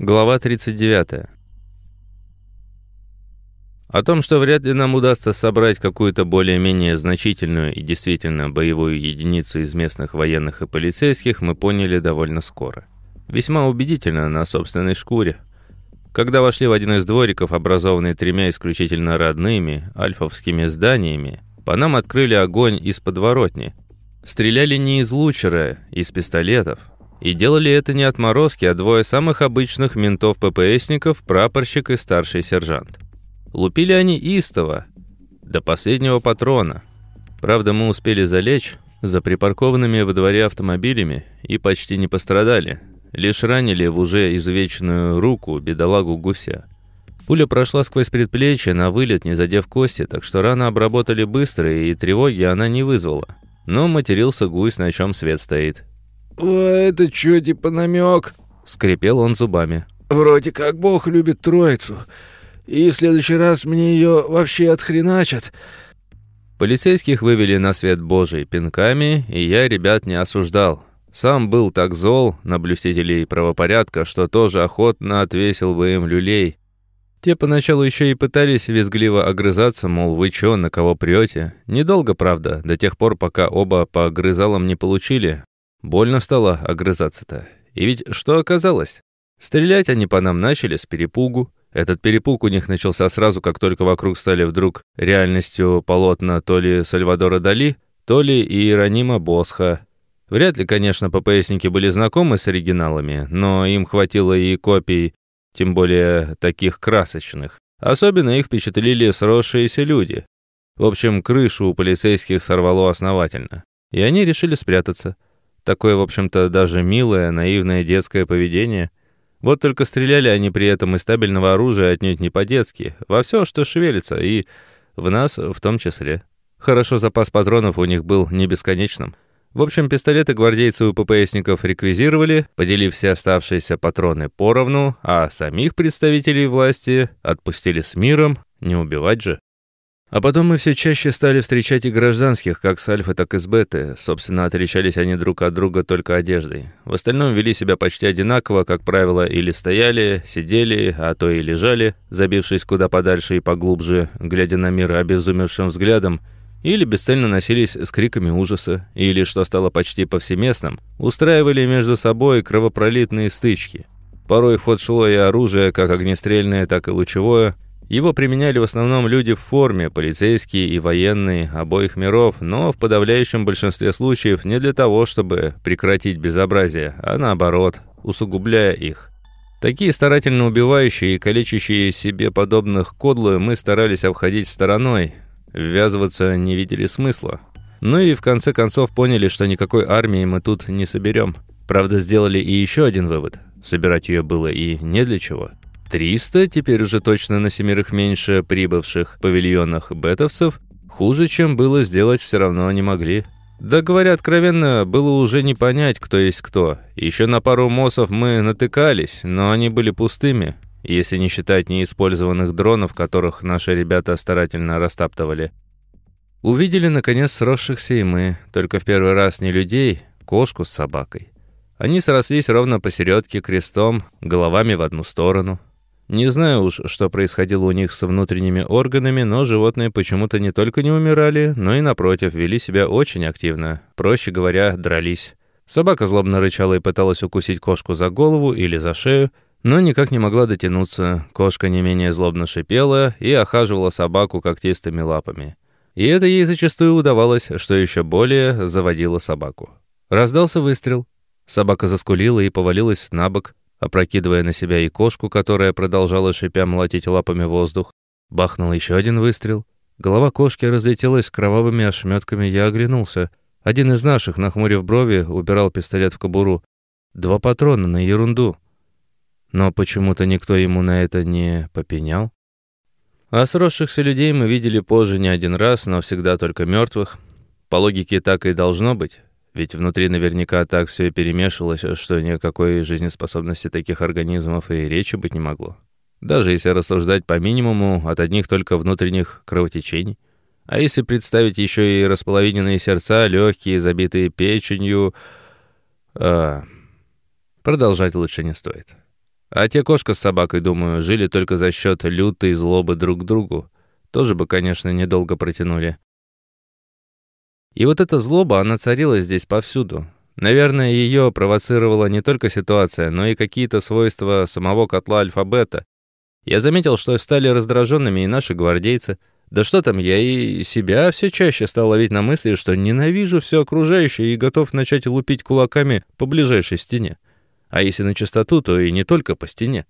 Глава 39. О том, что вряд ли нам удастся собрать какую-то более-менее значительную и действительно боевую единицу из местных военных и полицейских, мы поняли довольно скоро. Весьма убедительно на собственной шкуре. Когда вошли в один из двориков, образованный тремя исключительно родными альфовскими зданиями, по нам открыли огонь из подворотни. Стреляли не из лучера, из пистолетов, и делали это не отморозки, а двое самых обычных ментов-ППСников, прапорщик и старший сержант. Лупили они истово, до последнего патрона. Правда, мы успели залечь за припаркованными во дворе автомобилями и почти не пострадали. Лишь ранили в уже изувеченную руку бедолагу гуся. Пуля прошла сквозь предплечье на вылет, не задев кости, так что раны обработали быстро, и тревоги она не вызвала. Но матерился гусь, на чем свет стоит. «О, это чё, типа намек? Скрипел он зубами. «Вроде как Бог любит троицу. И в следующий раз мне ее вообще отхреначат». Полицейских вывели на свет Божий пинками, и я ребят не осуждал. Сам был так зол на блюстителей правопорядка, что тоже охотно отвесил бы им люлей. Те поначалу еще и пытались визгливо огрызаться, мол, вы чё, на кого прете? Недолго, правда, до тех пор, пока оба по огрызалам не получили. Больно стало огрызаться-то. И ведь что оказалось? Стрелять они по нам начали с перепугу, этот перепуг у них начался сразу, как только вокруг стали вдруг реальностью полотна то ли Сальвадора Дали, то ли Иеронима Босха. Вряд ли, конечно, ППСники были знакомы с оригиналами, но им хватило и копий, тем более таких красочных. Особенно их впечатлили сросшиеся люди. В общем, крышу у полицейских сорвало основательно. И они решили спрятаться. Такое, в общем-то, даже милое, наивное детское поведение – вот только стреляли они при этом из стабильного оружия отнюдь не по-детски, во все, что шевелится, и в нас в том числе. Хорошо, запас патронов у них был не бесконечным. В общем, пистолеты гвардейцы у ППСников реквизировали, поделив все оставшиеся патроны поровну, а самих представителей власти отпустили с миром, не убивать же. А потом мы все чаще стали встречать и гражданских, как с Альфы, так и с Беты. Собственно, отличались они друг от друга только одеждой. В остальном вели себя почти одинаково, как правило, или стояли, сидели, а то и лежали, забившись куда подальше и поглубже, глядя на мир обезумевшим взглядом, или бесцельно носились с криками ужаса, или, что стало почти повсеместным, устраивали между собой кровопролитные стычки. Порой в ход шло и оружие, как огнестрельное, так и лучевое, его применяли в основном люди в форме, полицейские и военные обоих миров, но в подавляющем большинстве случаев не для того, чтобы прекратить безобразие, а наоборот, усугубляя их. Такие старательно убивающие и калечащие себе подобных кодлы мы старались обходить стороной, ввязываться не видели смысла. Ну и в конце концов поняли, что никакой армии мы тут не соберем. Правда, сделали и еще один вывод. Собирать ее было и не для чего. 300, теперь уже точно на семерых меньше прибывших павильонах бетовцев, хуже, чем было сделать, все равно не могли. Да, говоря откровенно, было уже не понять, кто есть кто. Еще на пару моссов мы натыкались, но они были пустыми, если не считать неиспользованных дронов, которых наши ребята старательно растаптывали. Увидели, наконец, сросшихся и мы, только в первый раз не людей, кошку с собакой. Они срослись ровно посередке крестом, головами в одну сторону. Не знаю уж, что происходило у них с внутренними органами, но животные почему-то не только не умирали, но и, напротив, вели себя очень активно. Проще говоря, дрались. Собака злобно рычала и пыталась укусить кошку за голову или за шею, но никак не могла дотянуться. Кошка не менее злобно шипела и охаживала собаку когтистыми лапами. И это ей зачастую удавалось, что еще более заводило собаку. Раздался выстрел. Собака заскулила и повалилась на бок, опрокидывая на себя и кошку, которая продолжала шипя молотить лапами воздух. Бахнул еще один выстрел. Голова кошки разлетелась кровавыми ошметками, я оглянулся. Один из наших, нахмурив брови, убирал пистолет в кобуру. Два патрона на ерунду. Но почему-то никто ему на это не попенял. А сросшихся людей мы видели позже не один раз, но всегда только мертвых. По логике так и должно быть. Ведь внутри наверняка так все перемешивалось, что никакой жизнеспособности таких организмов и речи быть не могло. Даже если рассуждать по минимуму от одних только внутренних кровотечений. А если представить еще и располовиненные сердца, легкие, забитые печенью... А... Продолжать лучше не стоит. А те кошка с собакой, думаю, жили только за счет лютой злобы друг к другу. Тоже бы, конечно, недолго протянули. И вот эта злоба, она царила здесь повсюду. Наверное, ее провоцировала не только ситуация, но и какие-то свойства самого котла альфабета. Я заметил, что стали раздраженными и наши гвардейцы. Да что там, я и себя все чаще стал ловить на мысли, что ненавижу все окружающее и готов начать лупить кулаками по ближайшей стене. А если на чистоту, то и не только по стене.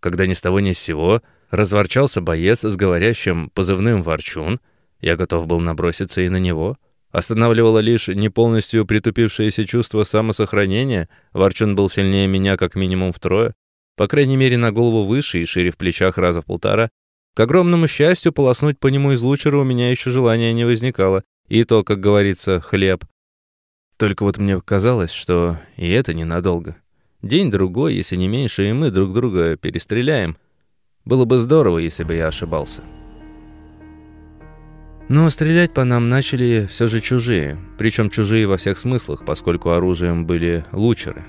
Когда ни с того ни с сего разворчался боец с говорящим позывным «Ворчун», я готов был наброситься и на него. Останавливало лишь не полностью притупившееся чувство самосохранения. Ворчун был сильнее меня как минимум втрое. По крайней мере, на голову выше и шире в плечах раза в полтора. К огромному счастью, полоснуть по нему из лучера у меня еще желания не возникало. И то, как говорится, хлеб. Только вот мне казалось, что и это ненадолго. День-другой, если не меньше, и мы друг друга перестреляем. Было бы здорово, если бы я ошибался. Но стрелять по нам начали все же чужие. Причем чужие во всех смыслах, поскольку оружием были лучеры.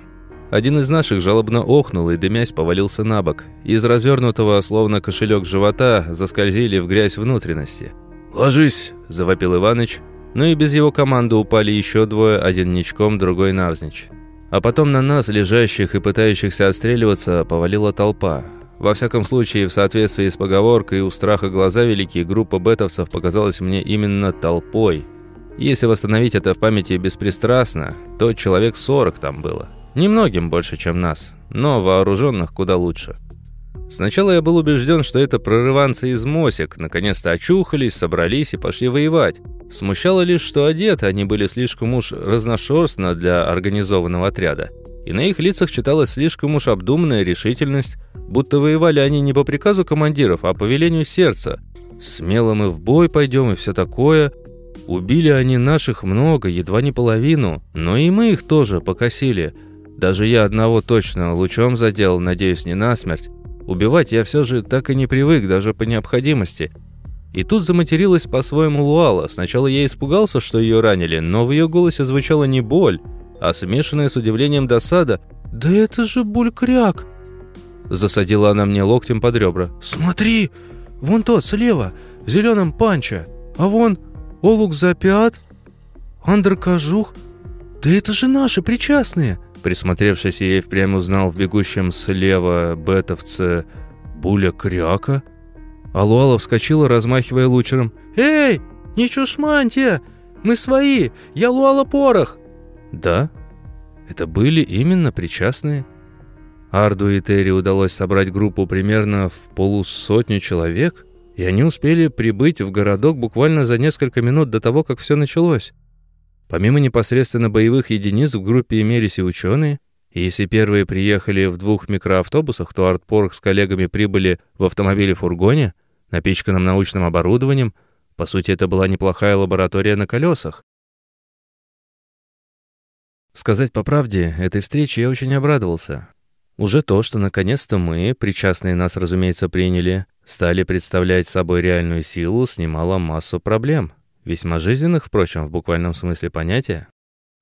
Один из наших жалобно охнул и, дымясь, повалился на бок. Из развернутого, словно кошелек живота, заскользили в грязь внутренности. «Ложись!» – завопил Иваныч. Но и без его команды упали еще двое, один ничком, другой навзничь. А потом на нас, лежащих и пытающихся отстреливаться, повалила толпа. Во всяком случае, в соответствии с поговоркой «у страха глаза велики», группа бетовцев показалась мне именно толпой. Если восстановить это в памяти беспристрастно, то человек 40 там было. Немногим больше, чем нас, но вооруженных куда лучше. Сначала я был убежден, что это прорыванцы из Мосик, наконец-то очухались, собрались и пошли воевать. Смущало лишь, что одеты они были слишком уж разношерстно для организованного отряда. И на их лицах читалась слишком уж обдуманная решительность, будто воевали они не по приказу командиров, а по велению сердца. Смело мы в бой пойдем и все такое. Убили они наших много, едва не половину, но и мы их тоже покосили. Даже я одного точно лучом задел, надеюсь, не насмерть. Убивать я все же так и не привык, даже по необходимости. И тут заматерилась по-своему Луала. Сначала я испугался, что ее ранили, но в ее голосе звучала не боль, а смешанная с удивлением досада. «Да это же буль-кряк!» Засадила она мне локтем под ребра. «Смотри! Вон тот, слева, в зеленом панча. А вон Олук Запят, Андр Кажух. Да это же наши причастные!» Присмотревшись, я и впрямь узнал в бегущем слева бетовце Буля Кряка. Алуала вскочила, размахивая лучером. «Эй, не чушманьте! Мы свои! Я Луала Порох!» «Да, это были именно причастные». Арду и Терри удалось собрать группу примерно в полусотню человек, и они успели прибыть в городок буквально за несколько минут до того, как все началось. Помимо непосредственно боевых единиц в группе имелись и ученые, и если первые приехали в двух микроавтобусах, то Артпорг с коллегами прибыли в автомобиле-фургоне, напичканном научным оборудованием. По сути, это была неплохая лаборатория на колесах. Сказать по правде, этой встрече я очень обрадовался. Уже то, что наконец-то мы, причастные нас, разумеется, приняли, стали представлять собой реальную силу, снимало массу проблем. Весьма жизненных, впрочем, в буквальном смысле понятия.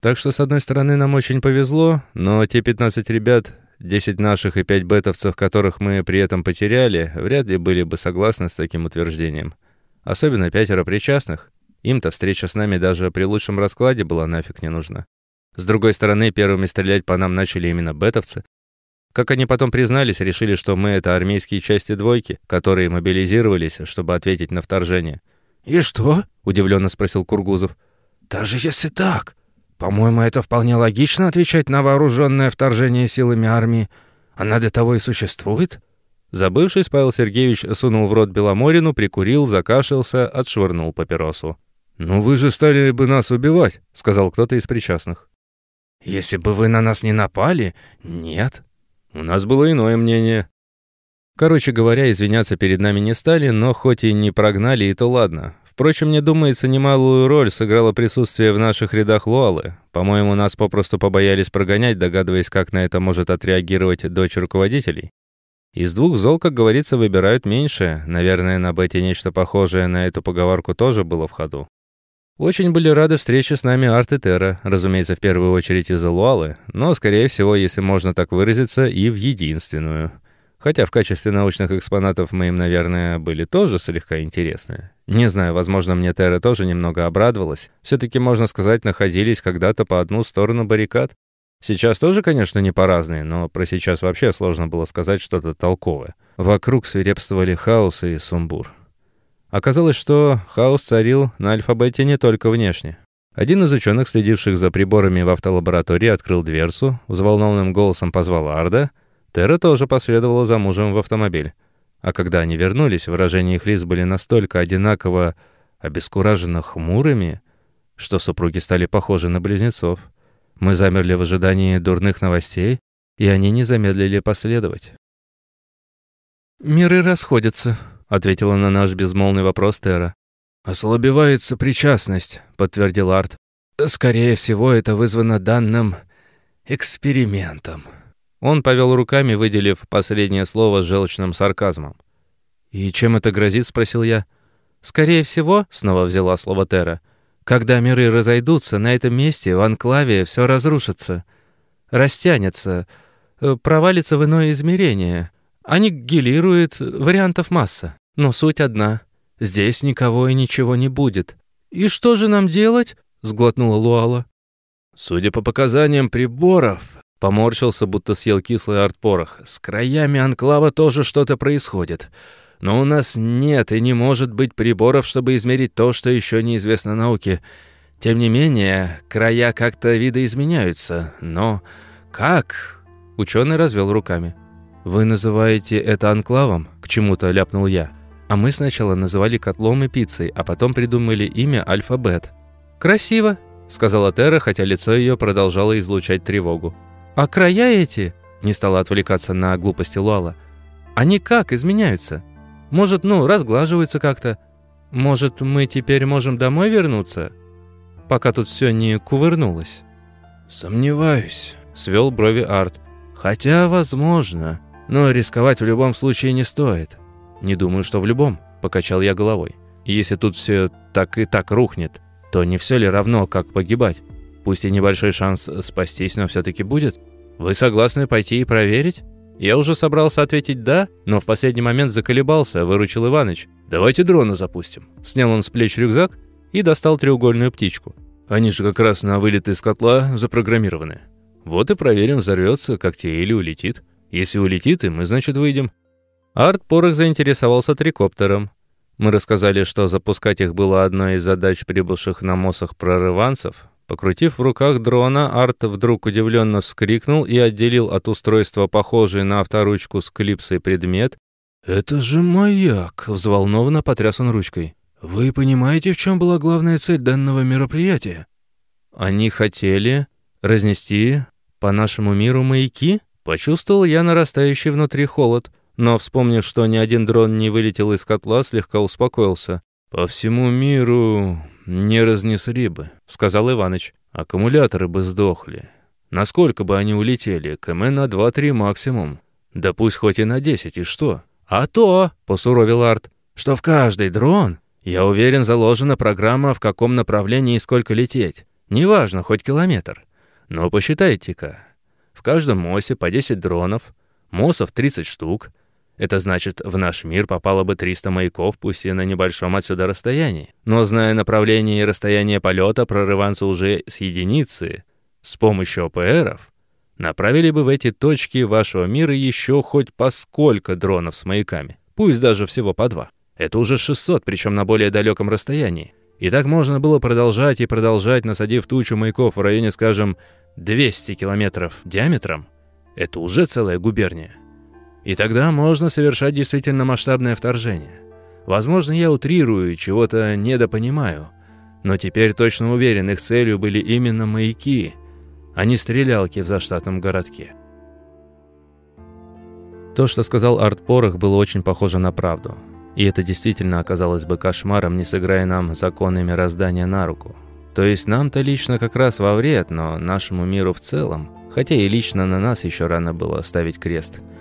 Так что, с одной стороны, нам очень повезло, но те 15 ребят, 10 наших и 5 бетовцев, которых мы при этом потеряли, вряд ли были бы согласны с таким утверждением. Особенно пятеро причастных. Им-то встреча с нами даже при лучшем раскладе была нафиг не нужна. С другой стороны, первыми стрелять по нам начали именно бетовцы. Как они потом признались, решили, что мы — это армейские части двойки, которые мобилизировались, чтобы ответить на вторжение — «И что?» — удивленно спросил Кургузов. «Даже если так, по-моему, это вполне логично отвечать на вооруженное вторжение силами армии. Она для того и существует». Забывшись, Павел Сергеевич сунул в рот Беломорину, прикурил, закашлялся, отшвырнул папиросу. «Ну вы же стали бы нас убивать», — сказал кто-то из причастных. «Если бы вы на нас не напали, нет». «У нас было иное мнение», Короче говоря, извиняться перед нами не стали, но хоть и не прогнали, и то ладно. Впрочем, мне думается, немалую роль сыграло присутствие в наших рядах Луалы. По-моему, нас попросту побоялись прогонять, догадываясь, как на это может отреагировать дочь руководителей. Из двух зол, как говорится, выбирают меньшее. Наверное, на Бете нечто похожее на эту поговорку тоже было в ходу. Очень были рады встрече с нами Арт и Терра, разумеется, в первую очередь из-за Луалы, но, скорее всего, если можно так выразиться, и в единственную — Хотя в качестве научных экспонатов мы им, наверное, были тоже слегка интересны. Не знаю, возможно, мне Терра тоже немного обрадовалась. Все-таки, можно сказать, находились когда-то по одну сторону баррикад. Сейчас тоже, конечно, не по разные, но про сейчас вообще сложно было сказать что-то толковое. Вокруг свирепствовали хаос и сумбур. Оказалось, что хаос царил на альфабете не только внешне. Один из ученых, следивших за приборами в автолаборатории, открыл дверцу, взволнованным голосом позвал Арда. Тера тоже последовала за мужем в автомобиль. А когда они вернулись, выражения их лиц были настолько одинаково обескураженно хмурыми, что супруги стали похожи на близнецов. Мы замерли в ожидании дурных новостей, и они не замедлили последовать. «Миры расходятся», — ответила на наш безмолвный вопрос Тера. «Ослабевается причастность», — подтвердил Арт. «Скорее всего, это вызвано данным экспериментом». Он повел руками, выделив последнее слово с желчным сарказмом. «И чем это грозит?» — спросил я. «Скорее всего», — снова взяла слово Тера, «когда миры разойдутся, на этом месте, в анклаве, все разрушится, растянется, э, провалится в иное измерение. Аннигилирует вариантов масса. Но суть одна. Здесь никого и ничего не будет». «И что же нам делать?» — сглотнула Луала. «Судя по показаниям приборов, Поморщился, будто съел кислый артпорох. С краями анклава тоже что-то происходит. Но у нас нет и не может быть приборов, чтобы измерить то, что еще неизвестно науке. Тем не менее, края как-то видоизменяются. Но как? Ученый развел руками. «Вы называете это анклавом?» — к чему-то ляпнул я. А мы сначала называли котлом и пиццей, а потом придумали имя Альфабет. «Красиво», — сказала Тера, хотя лицо ее продолжало излучать тревогу. «А края эти?» — не стала отвлекаться на глупости Луала. «Они как изменяются? Может, ну, разглаживаются как-то? Может, мы теперь можем домой вернуться? Пока тут все не кувырнулось». «Сомневаюсь», — свел брови Арт. «Хотя, возможно. Но рисковать в любом случае не стоит». «Не думаю, что в любом», — покачал я головой. «Если тут все так и так рухнет, то не все ли равно, как погибать? Пусть и небольшой шанс спастись, но все-таки будет. Вы согласны пойти и проверить? Я уже собрался ответить «да», но в последний момент заколебался, выручил Иваныч. «Давайте дрона запустим». Снял он с плеч рюкзак и достал треугольную птичку. Они же как раз на вылет из котла запрограммированы. Вот и проверим, взорвется, как те или улетит. Если улетит, и мы, значит, выйдем. Арт Порох заинтересовался трикоптером. Мы рассказали, что запускать их было одной из задач прибывших на МОСах прорыванцев, Покрутив в руках дрона, Арт вдруг удивленно вскрикнул и отделил от устройства похожий на авторучку с клипсой предмет. «Это же маяк!» — взволнованно потряс он ручкой. «Вы понимаете, в чем была главная цель данного мероприятия?» «Они хотели разнести по нашему миру маяки?» Почувствовал я нарастающий внутри холод, но, вспомнив, что ни один дрон не вылетел из котла, слегка успокоился. «По всему миру «Не разнесли бы», — сказал Иваныч. «Аккумуляторы бы сдохли. Насколько бы они улетели? КМ на 2-3 максимум. Да пусть хоть и на 10, и что?» «А то», — посуровил Арт, — «что в каждый дрон, я уверен, заложена программа, в каком направлении и сколько лететь. Неважно, хоть километр. Но посчитайте-ка. В каждом МОСе по 10 дронов, МОСов 30 штук, это значит, в наш мир попало бы 300 маяков, пусть и на небольшом отсюда расстоянии. Но зная направление и расстояние полета, прорыванцы уже с единицы, с помощью ОПРов, направили бы в эти точки вашего мира еще хоть по сколько дронов с маяками. Пусть даже всего по два. Это уже 600, причем на более далеком расстоянии. И так можно было продолжать и продолжать, насадив тучу маяков в районе, скажем, 200 километров диаметром. Это уже целая губерния. И тогда можно совершать действительно масштабное вторжение. Возможно, я утрирую, чего-то недопонимаю. Но теперь точно уверен, их целью были именно маяки, а не стрелялки в заштатном городке. То, что сказал Арт Порох, было очень похоже на правду. И это действительно оказалось бы кошмаром, не сыграя нам законы мироздания на руку. То есть нам-то лично как раз во вред, но нашему миру в целом, хотя и лично на нас еще рано было ставить крест –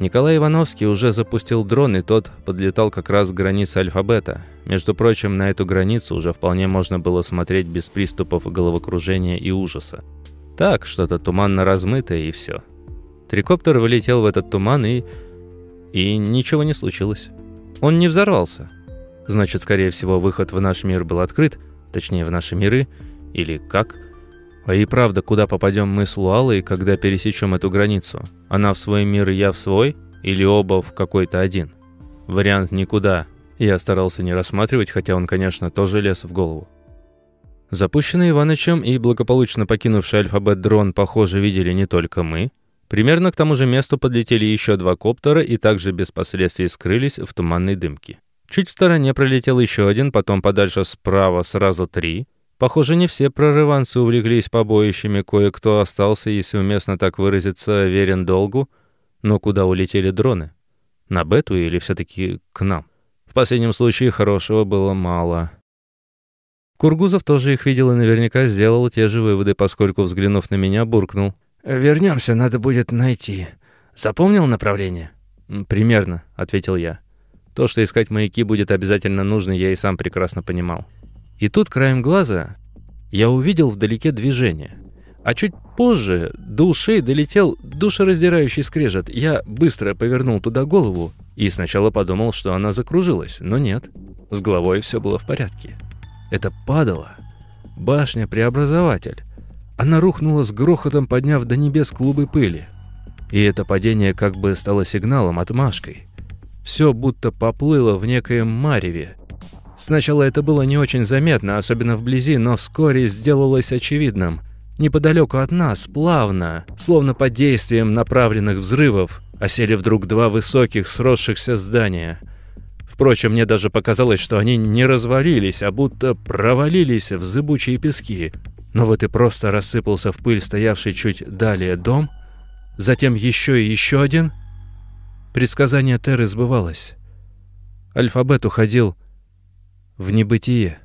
Николай Ивановский уже запустил дрон, и тот подлетал как раз к границе альфабета. Между прочим, на эту границу уже вполне можно было смотреть без приступов головокружения и ужаса. Так, что-то туманно размытое и все. Трикоптер вылетел в этот туман и И ничего не случилось. Он не взорвался. Значит, скорее всего, выход в наш мир был открыт, точнее, в наши миры, или как? А и правда, куда попадем мы с Луалой, когда пересечем эту границу? Она в свой мир, и я в свой? Или оба в какой-то один? Вариант никуда. Я старался не рассматривать, хотя он, конечно, тоже лез в голову. Запущенный Иванычем и благополучно покинувший алфабет дрон, похоже, видели не только мы. Примерно к тому же месту подлетели еще два коптера и также без последствий скрылись в туманной дымке. Чуть в стороне пролетел еще один, потом подальше справа сразу три. Похоже, не все прорыванцы увлеклись побоищами, кое-кто остался, если уместно так выразиться, верен долгу. Но куда улетели дроны? На бету или все-таки к нам? В последнем случае хорошего было мало. Кургузов тоже их видел и наверняка сделал те же выводы, поскольку, взглянув на меня, буркнул. «Вернемся, надо будет найти. Запомнил направление?» «Примерно», — ответил я. То, что искать маяки будет обязательно нужно, я и сам прекрасно понимал. И тут краем глаза я увидел вдалеке движение. А чуть позже до ушей долетел душераздирающий скрежет. Я быстро повернул туда голову и сначала подумал, что она закружилась, но нет. С головой все было в порядке. Это падало. Башня-преобразователь. Она рухнула с грохотом, подняв до небес клубы пыли. И это падение как бы стало сигналом, отмашкой. Все будто поплыло в некоем мареве. Сначала это было не очень заметно, особенно вблизи, но вскоре сделалось очевидным. Неподалеку от нас, плавно, словно под действием направленных взрывов, осели вдруг два высоких сросшихся здания. Впрочем, мне даже показалось, что они не развалились, а будто провалились в зыбучие пески. Но вот и просто рассыпался в пыль стоявший чуть далее дом, затем еще и еще один — Предсказание Терры сбывалось. Альфабет уходил в небытие.